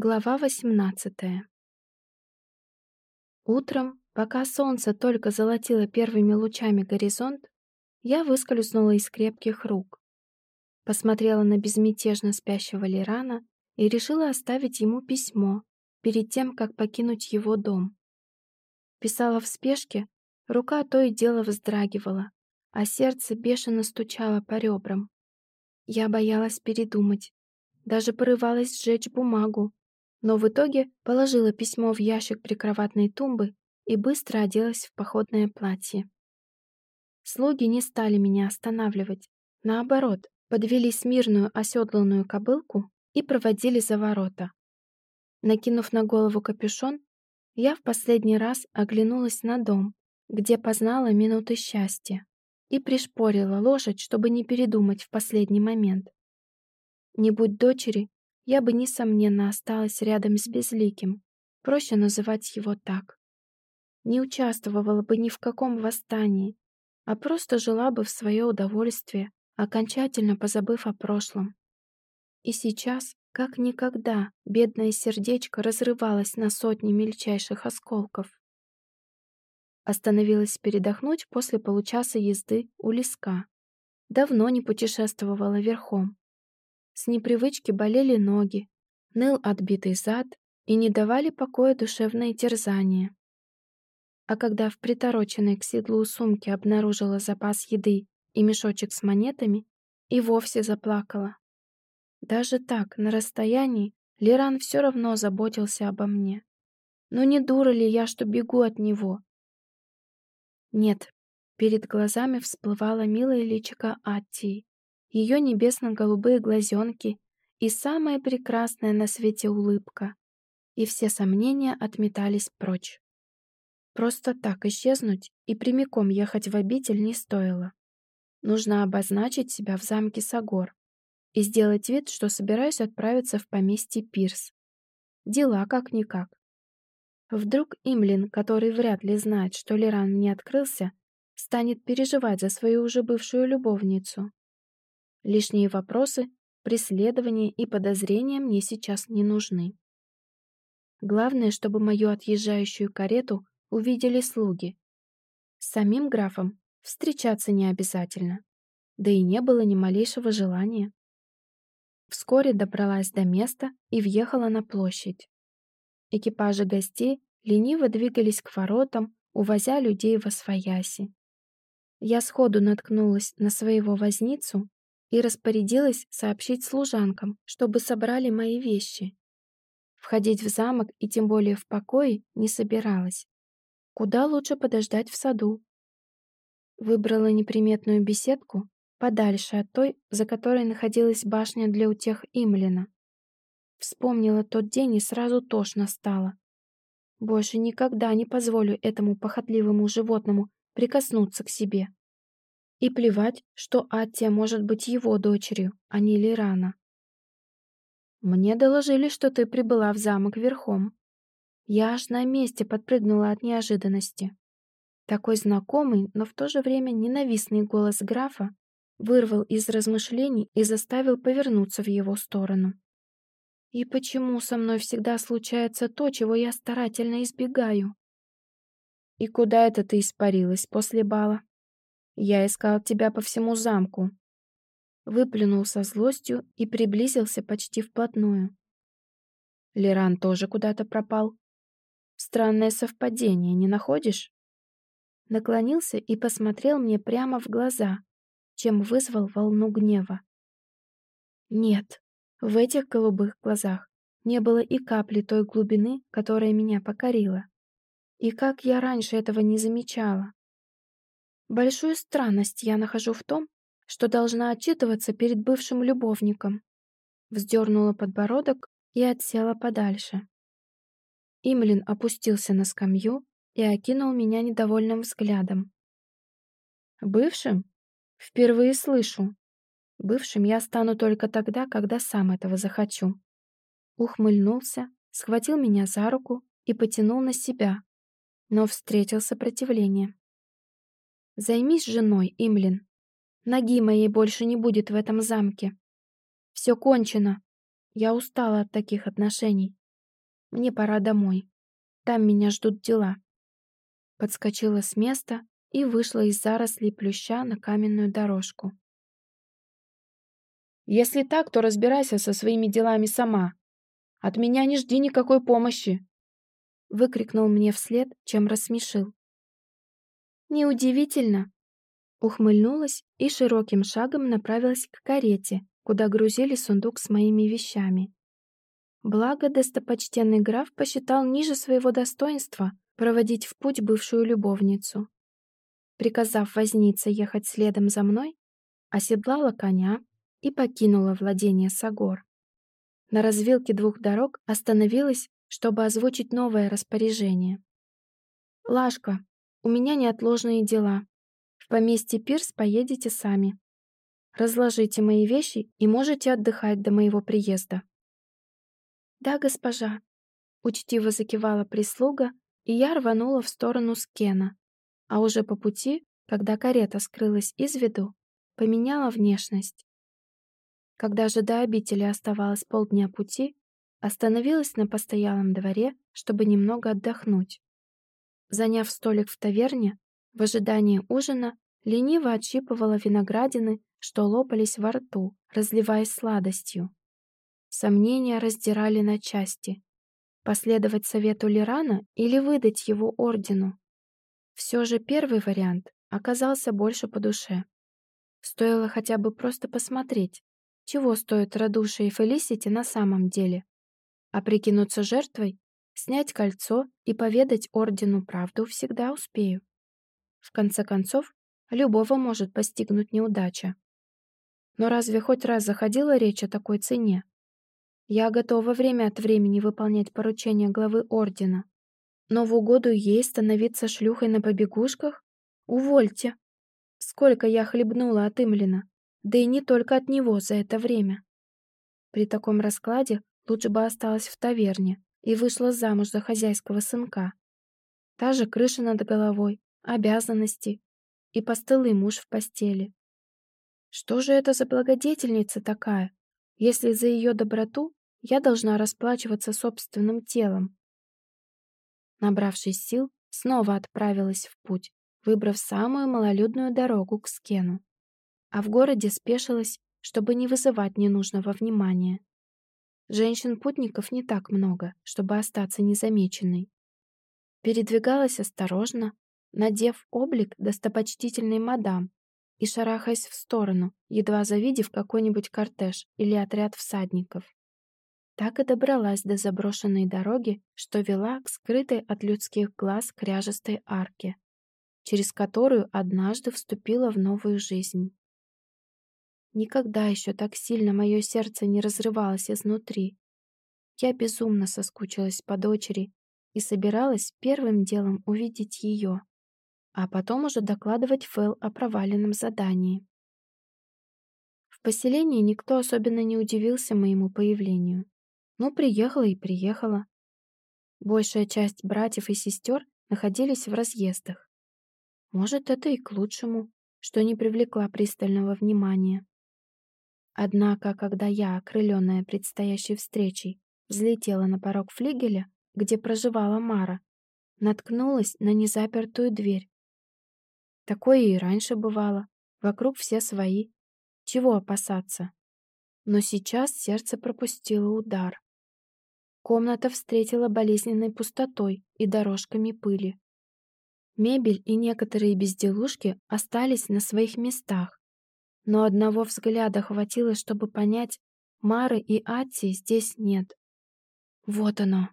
Глава 18 Утром, пока солнце только золотило первыми лучами горизонт, я выскользнула из крепких рук. Посмотрела на безмятежно спящего Лирана и решила оставить ему письмо перед тем, как покинуть его дом. Писала в спешке, рука то и дело вздрагивала, а сердце бешено стучало по ребрам. Я боялась передумать, даже порывалась сжечь бумагу, но в итоге положила письмо в ящик прикроватной тумбы и быстро оделась в походное платье. Слуги не стали меня останавливать. Наоборот, подвели смирную оседланную кобылку и проводили за ворота. Накинув на голову капюшон, я в последний раз оглянулась на дом, где познала минуты счастья, и пришпорила лошадь, чтобы не передумать в последний момент. Не будь дочери, я бы, несомненно, осталась рядом с Безликим. Проще называть его так. Не участвовала бы ни в каком восстании, а просто жила бы в свое удовольствие, окончательно позабыв о прошлом. И сейчас, как никогда, бедное сердечко разрывалось на сотни мельчайших осколков. Остановилась передохнуть после получаса езды у леска. Давно не путешествовала верхом. С непривычки болели ноги, ныл отбитый зад и не давали покоя душевные терзания. А когда в притороченной к седлу сумке обнаружила запас еды и мешочек с монетами, и вовсе заплакала. Даже так, на расстоянии, Леран все равно заботился обо мне. Но не дура ли я, что бегу от него? Нет, перед глазами всплывала милая личико Аттии, ее небесно-голубые глазенки и самая прекрасная на свете улыбка. И все сомнения отметались прочь. Просто так исчезнуть и прямиком ехать в обитель не стоило. Нужно обозначить себя в замке Сагор и сделать вид, что собираюсь отправиться в поместье Пирс. Дела как-никак. Вдруг Имлин, который вряд ли знает, что Леран мне открылся, станет переживать за свою уже бывшую любовницу. Лишние вопросы, преследования и подозрения мне сейчас не нужны. Главное, чтобы мою отъезжающую карету увидели слуги. С самим графом встречаться не обязательно, да и не было ни малейшего желания. Вскоре добралась до места и въехала на площадь. Экипажи гостей лениво двигались к воротам, увозя людей во свояси. Я сходу наткнулась на своего возницу и распорядилась сообщить служанкам, чтобы собрали мои вещи. Входить в замок и тем более в покой не собиралась. Куда лучше подождать в саду. Выбрала неприметную беседку подальше от той, за которой находилась башня для утех Имлина. Вспомнила тот день и сразу тошно стало. Больше никогда не позволю этому похотливому животному прикоснуться к себе. И плевать, что Аттия может быть его дочерью, а не Лирана. Мне доложили, что ты прибыла в замок верхом. Я аж на месте подпрыгнула от неожиданности. Такой знакомый, но в то же время ненавистный голос графа вырвал из размышлений и заставил повернуться в его сторону. И почему со мной всегда случается то, чего я старательно избегаю? И куда это ты испарилась после бала? Я искал тебя по всему замку. Выплюнул со злостью и приблизился почти вплотную. Леран тоже куда-то пропал. Странное совпадение, не находишь? Наклонился и посмотрел мне прямо в глаза, чем вызвал волну гнева. Нет, в этих голубых глазах не было и капли той глубины, которая меня покорила. И как я раньше этого не замечала. Большую странность я нахожу в том, что должна отчитываться перед бывшим любовником. Вздернула подбородок и отсела подальше. Имлин опустился на скамью и окинул меня недовольным взглядом. «Бывшим? Впервые слышу. Бывшим я стану только тогда, когда сам этого захочу». Ухмыльнулся, схватил меня за руку и потянул на себя, но встретил сопротивление. Займись женой, Имлин. Ноги моей больше не будет в этом замке. Все кончено. Я устала от таких отношений. Мне пора домой. Там меня ждут дела. Подскочила с места и вышла из зарослей плюща на каменную дорожку. Если так, то разбирайся со своими делами сама. От меня не жди никакой помощи. Выкрикнул мне вслед, чем рассмешил. Неудивительно. Ухмыльнулась и широким шагом направилась к карете, куда грузили сундук с моими вещами. Благо, достопочтенный граф посчитал ниже своего достоинства проводить в путь бывшую любовницу. Приказав вознице ехать следом за мной, оседлала коня и покинула владение Сагор. На развилке двух дорог остановилась, чтобы озвучить новое распоряжение. «Лашка, у меня неотложные дела. В поместье Пирс поедете сами. Разложите мои вещи и можете отдыхать до моего приезда». «Да, госпожа», — учтиво закивала прислуга, и я рванула в сторону Скена. А уже по пути, когда карета скрылась из виду, поменяла внешность. Когда же до обители оставалось полдня пути, остановилась на постоялом дворе, чтобы немного отдохнуть. Заняв столик в таверне, в ожидании ужина лениво отщипывала виноградины, что лопались во рту, разливаясь сладостью. Сомнения раздирали на части. Последовать совету Лирана или выдать его ордену? Все же первый вариант оказался больше по душе. Стоило хотя бы просто посмотреть, чего стоит радушие Фелисити на самом деле. А прикинуться жертвой, снять кольцо и поведать ордену правду всегда успею. В конце концов, любого может постигнуть неудача. Но разве хоть раз заходила речь о такой цене? Я готова время от времени выполнять поручения главы Ордена. Но в угоду ей становиться шлюхой на побегушках? Увольте! Сколько я хлебнула от Имлина, да и не только от него за это время. При таком раскладе лучше бы осталась в таверне и вышла замуж за хозяйского сынка. Та же крыша над головой, обязанности и постылый муж в постели. Что же это за благодетельница такая, если за ее доброту я должна расплачиваться собственным телом. Набравшись сил, снова отправилась в путь, выбрав самую малолюдную дорогу к Скену. А в городе спешилась, чтобы не вызывать ненужного внимания. Женщин-путников не так много, чтобы остаться незамеченной. Передвигалась осторожно, надев облик достопочтительной мадам и шарахаясь в сторону, едва завидев какой-нибудь кортеж или отряд всадников. Так и добралась до заброшенной дороги, что вела к скрытой от людских глаз кряжестой арке, через которую однажды вступила в новую жизнь. Никогда еще так сильно мое сердце не разрывалось изнутри. Я безумно соскучилась по дочери и собиралась первым делом увидеть ее, а потом уже докладывать Фэл о проваленном задании. В поселении никто особенно не удивился моему появлению. Ну, приехала и приехала. Большая часть братьев и сестер находились в разъездах. Может, это и к лучшему, что не привлекла пристального внимания. Однако, когда я, окрыленная предстоящей встречей, взлетела на порог флигеля, где проживала Мара, наткнулась на незапертую дверь. Такое и раньше бывало. Вокруг все свои. Чего опасаться? Но сейчас сердце пропустило удар. Комната встретила болезненной пустотой и дорожками пыли. Мебель и некоторые безделушки остались на своих местах, но одного взгляда хватило, чтобы понять, Мары и Ати здесь нет. Вот оно.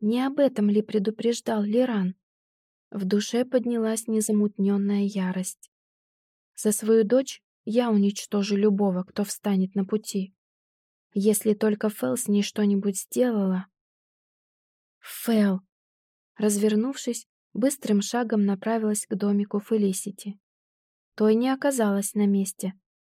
Не об этом ли предупреждал Лиран? В душе поднялась незамутненная ярость. За свою дочь я уничтожу любого, кто встанет на пути. Если только Фэл с ней что-нибудь сделала, Фэл! Развернувшись, быстрым шагом направилась к домику Фелисити. Той не оказалась на месте.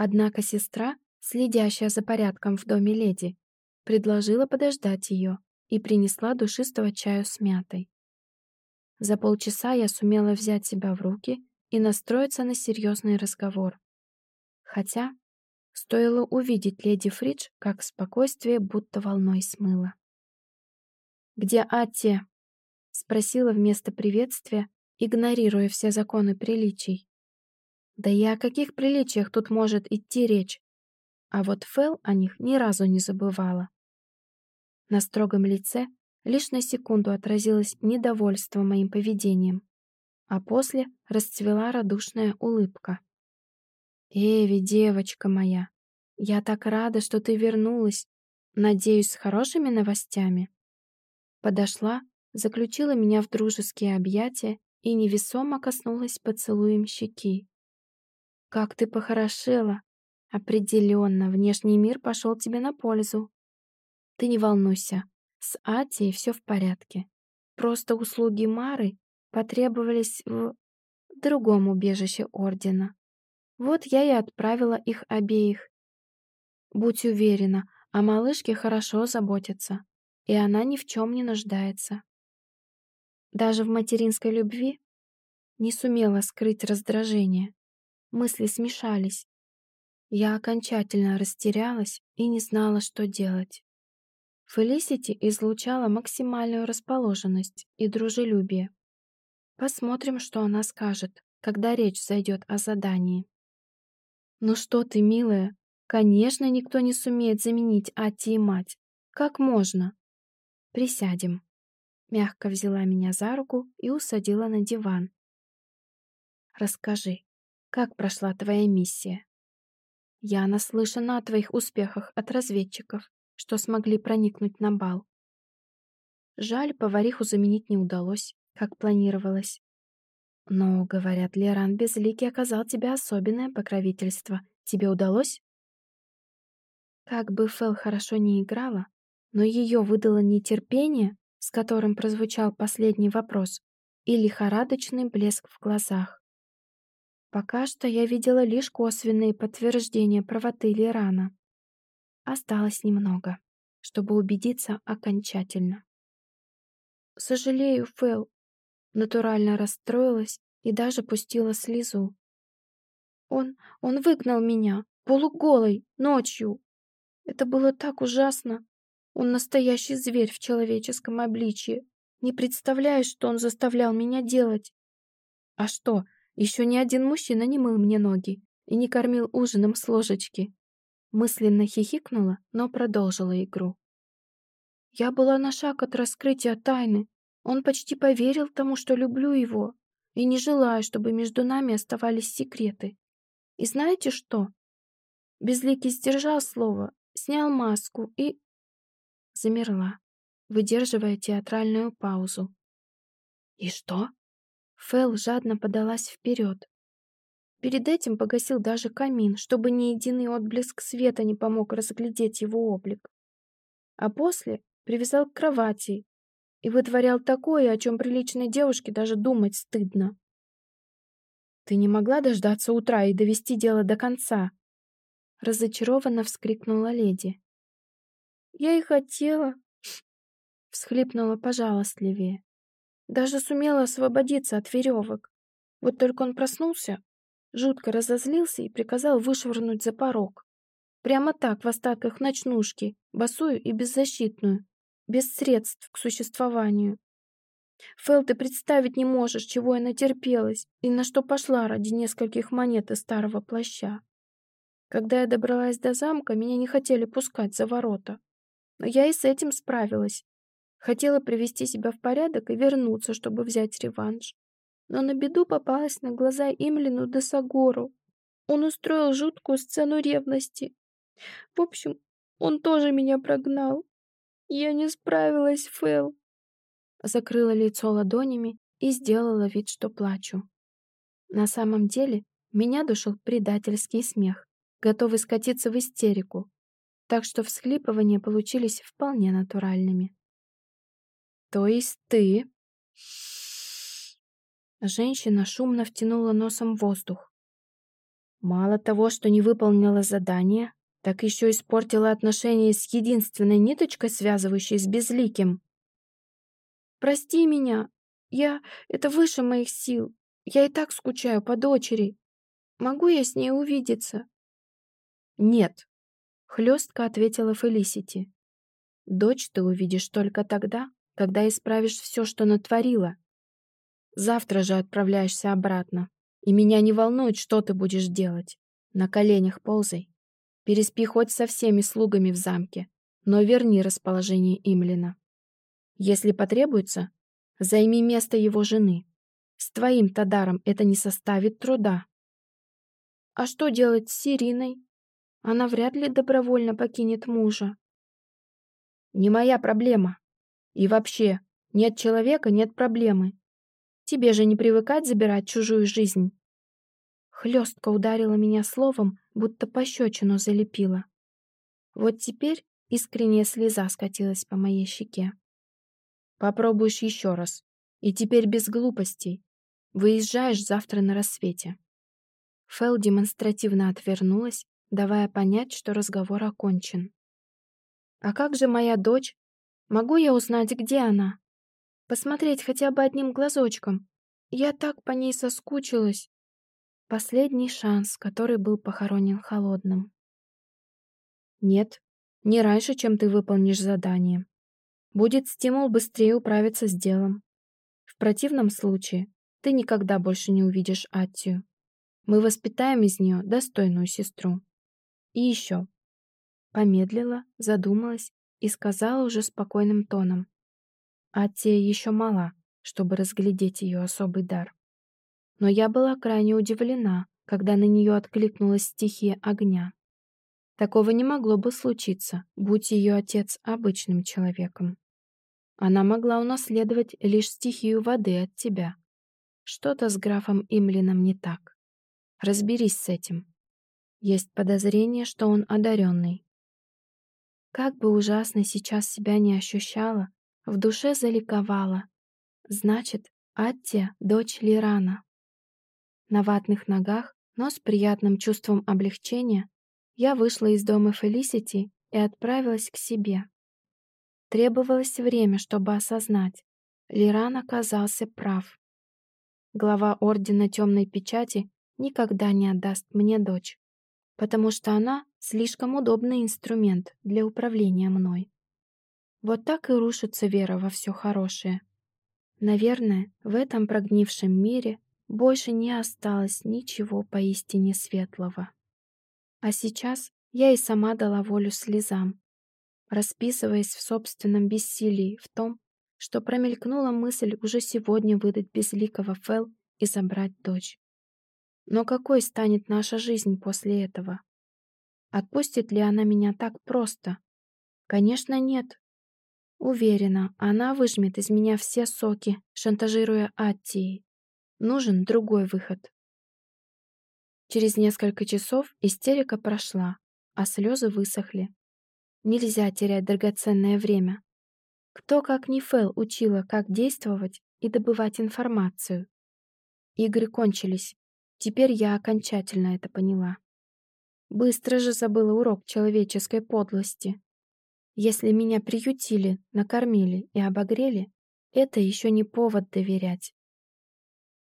Однако сестра, следящая за порядком в доме леди, предложила подождать ее и принесла душистого чаю с мятой. За полчаса я сумела взять себя в руки и настроиться на серьезный разговор. Хотя стоило увидеть леди Фридж, как спокойствие будто волной смыло. «Где Атти?» — спросила вместо приветствия, игнорируя все законы приличий. Да и о каких приличиях тут может идти речь? А вот Фэл о них ни разу не забывала. На строгом лице лишь на секунду отразилось недовольство моим поведением, а после расцвела радушная улыбка. «Эви, девочка моя, я так рада, что ты вернулась. Надеюсь, с хорошими новостями?» Подошла, заключила меня в дружеские объятия и невесомо коснулась поцелуем щеки. «Как ты похорошела! Определенно, внешний мир пошел тебе на пользу. Ты не волнуйся, с Атией все в порядке. Просто услуги Мары потребовались в другом убежище Ордена. Вот я и отправила их обеих. Будь уверена, о малышке хорошо заботятся, и она ни в чем не нуждается. Даже в материнской любви не сумела скрыть раздражение. Мысли смешались. Я окончательно растерялась и не знала, что делать. Фелисити излучала максимальную расположенность и дружелюбие. Посмотрим, что она скажет, когда речь зайдет о задании. «Ну что ты, милая, конечно, никто не сумеет заменить Ати и мать. Как можно?» «Присядем». Мягко взяла меня за руку и усадила на диван. «Расскажи, как прошла твоя миссия?» «Я наслышана о твоих успехах от разведчиков, что смогли проникнуть на бал. Жаль, повариху заменить не удалось, как планировалось. Но, говорят, Леран Безликий оказал тебе особенное покровительство. Тебе удалось? Как бы Фэл хорошо не играла, но ее выдало нетерпение, с которым прозвучал последний вопрос, и лихорадочный блеск в глазах. Пока что я видела лишь косвенные подтверждения правоты Лерана. Осталось немного, чтобы убедиться окончательно. «Сожалею, Фэл, натурально расстроилась и даже пустила слезу. Он, он выгнал меня, полуголой, ночью. Это было так ужасно. Он настоящий зверь в человеческом обличье. Не представляешь, что он заставлял меня делать. А что, еще ни один мужчина не мыл мне ноги и не кормил ужином с ложечки. Мысленно хихикнула, но продолжила игру. Я была на шаг от раскрытия тайны, он почти поверил тому, что люблю его, и не желаю, чтобы между нами оставались секреты. И знаете что? Безликий сдержал слово, снял маску и... Замерла, выдерживая театральную паузу. «И что?» Фэл жадно подалась вперед. Перед этим погасил даже камин, чтобы ни единый отблеск света не помог разглядеть его облик. А после привязал к кровати и вытворял такое, о чем приличной девушке даже думать стыдно. «Ты не могла дождаться утра и довести дело до конца?» Разочарованно вскрикнула леди. «Я и хотела», — всхлипнула пожалостливее. Даже сумела освободиться от веревок. Вот только он проснулся, жутко разозлился и приказал вышвырнуть за порог. Прямо так, в остатках ночнушки, босую и беззащитную, без средств к существованию. Фэл, ты представить не можешь, чего я натерпелась и на что пошла ради нескольких монет из старого плаща. Когда я добралась до замка, меня не хотели пускать за ворота. Но я и с этим справилась. Хотела привести себя в порядок и вернуться, чтобы взять реванш. Но на беду попалась на глаза Имлину де Сагору. Он устроил жуткую сцену ревности. В общем, он тоже меня прогнал. «Я не справилась, Фэл!» Закрыла лицо ладонями и сделала вид, что плачу. На самом деле, меня душил предательский смех, готовый скатиться в истерику, так что всхлипывания получились вполне натуральными. «То есть ты...» Женщина шумно втянула носом воздух. «Мало того, что не выполнила задание, так еще испортила отношения с единственной ниточкой, связывающей с безликим. «Прости меня. Я... Это выше моих сил. Я и так скучаю по дочери. Могу я с ней увидеться?» «Нет», — хлестко ответила Фелисити. «Дочь ты увидишь только тогда, когда исправишь все, что натворила. Завтра же отправляешься обратно. И меня не волнует, что ты будешь делать. На коленях ползай. Переспи хоть со всеми слугами в замке, но верни расположение Имлина. Если потребуется, займи место его жены. С твоим-то даром это не составит труда. А что делать с Ириной? Она вряд ли добровольно покинет мужа. Не моя проблема. И вообще, нет человека, нет проблемы. Тебе же не привыкать забирать чужую жизнь. Хлестко ударила меня словом, будто пощечину залепила. Вот теперь искренняя слеза скатилась по моей щеке. Попробуешь еще раз. И теперь без глупостей. Выезжаешь завтра на рассвете. Фэл демонстративно отвернулась, давая понять, что разговор окончен. «А как же моя дочь? Могу я узнать, где она? Посмотреть хотя бы одним глазочком. Я так по ней соскучилась». Последний шанс, который был похоронен холодным. Нет, не раньше, чем ты выполнишь задание. Будет стимул быстрее управиться с делом. В противном случае ты никогда больше не увидишь Аттию. Мы воспитаем из нее достойную сестру. И еще. Помедлила, задумалась и сказала уже спокойным тоном. Аттия еще мала, чтобы разглядеть ее особый дар но я была крайне удивлена, когда на нее откликнулась стихия огня. Такого не могло бы случиться, будь ее отец обычным человеком. Она могла унаследовать лишь стихию воды от тебя. Что-то с графом Имлином не так. Разберись с этим. Есть подозрение, что он одаренный. Как бы ужасно сейчас себя не ощущала, в душе заликовала. Значит, Аттия — дочь Лирана. На ватных ногах, но с приятным чувством облегчения, я вышла из дома Фелисити и отправилась к себе. Требовалось время, чтобы осознать. Лиран оказался прав. Глава Ордена Темной Печати никогда не отдаст мне дочь, потому что она слишком удобный инструмент для управления мной. Вот так и рушится вера во все хорошее. Наверное, в этом прогнившем мире больше не осталось ничего поистине светлого. А сейчас я и сама дала волю слезам, расписываясь в собственном бессилии в том, что промелькнула мысль уже сегодня выдать безликого Фэл и забрать дочь. Но какой станет наша жизнь после этого? Отпустит ли она меня так просто? Конечно, нет. Уверена, она выжмет из меня все соки, шантажируя Аттией. Нужен другой выход. Через несколько часов истерика прошла, а слезы высохли. Нельзя терять драгоценное время. Кто, как ни Фэл, учила, как действовать и добывать информацию. Игры кончились. Теперь я окончательно это поняла. Быстро же забыла урок человеческой подлости. Если меня приютили, накормили и обогрели, это еще не повод доверять.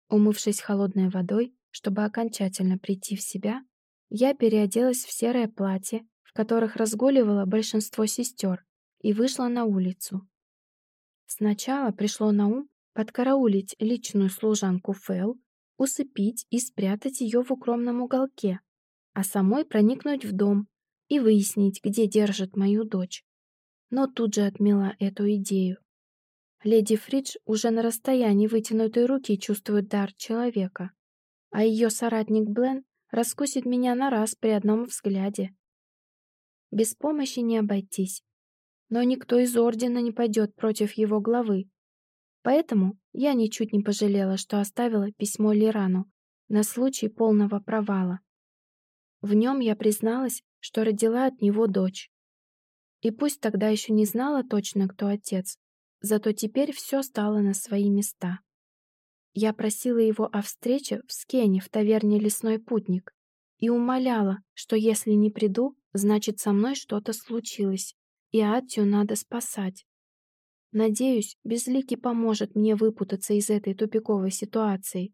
Умывшись холодной водой, чтобы окончательно прийти в себя, я переоделась в серое платье, в которых разгуливало большинство сестер, и вышла на улицу. Сначала пришло на ум подкараулить личную служанку Фэл, усыпить и спрятать ее в укромном уголке, а самой проникнуть в дом и выяснить, где держит мою дочь. Но тут же отмела эту идею. Леди Фридж уже на расстоянии вытянутой руки чувствует дар человека, а ее соратник Блен раскусит меня на раз при одном взгляде. Без помощи не обойтись, но никто из Ордена не пойдет против его главы. Поэтому я ничуть не пожалела, что оставила письмо Лирану на случай полного провала. В нем я призналась, что родила от него дочь. И пусть тогда еще не знала точно, кто отец, Зато теперь все стало на свои места. Я просила его о встрече в Скене в таверне «Лесной путник» и умоляла, что если не приду, значит со мной что-то случилось, и Аттию надо спасать. Надеюсь, Безликий поможет мне выпутаться из этой тупиковой ситуации,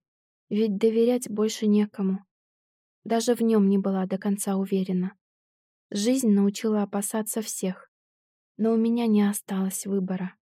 ведь доверять больше некому. Даже в нем не была до конца уверена. Жизнь научила опасаться всех, но у меня не осталось выбора.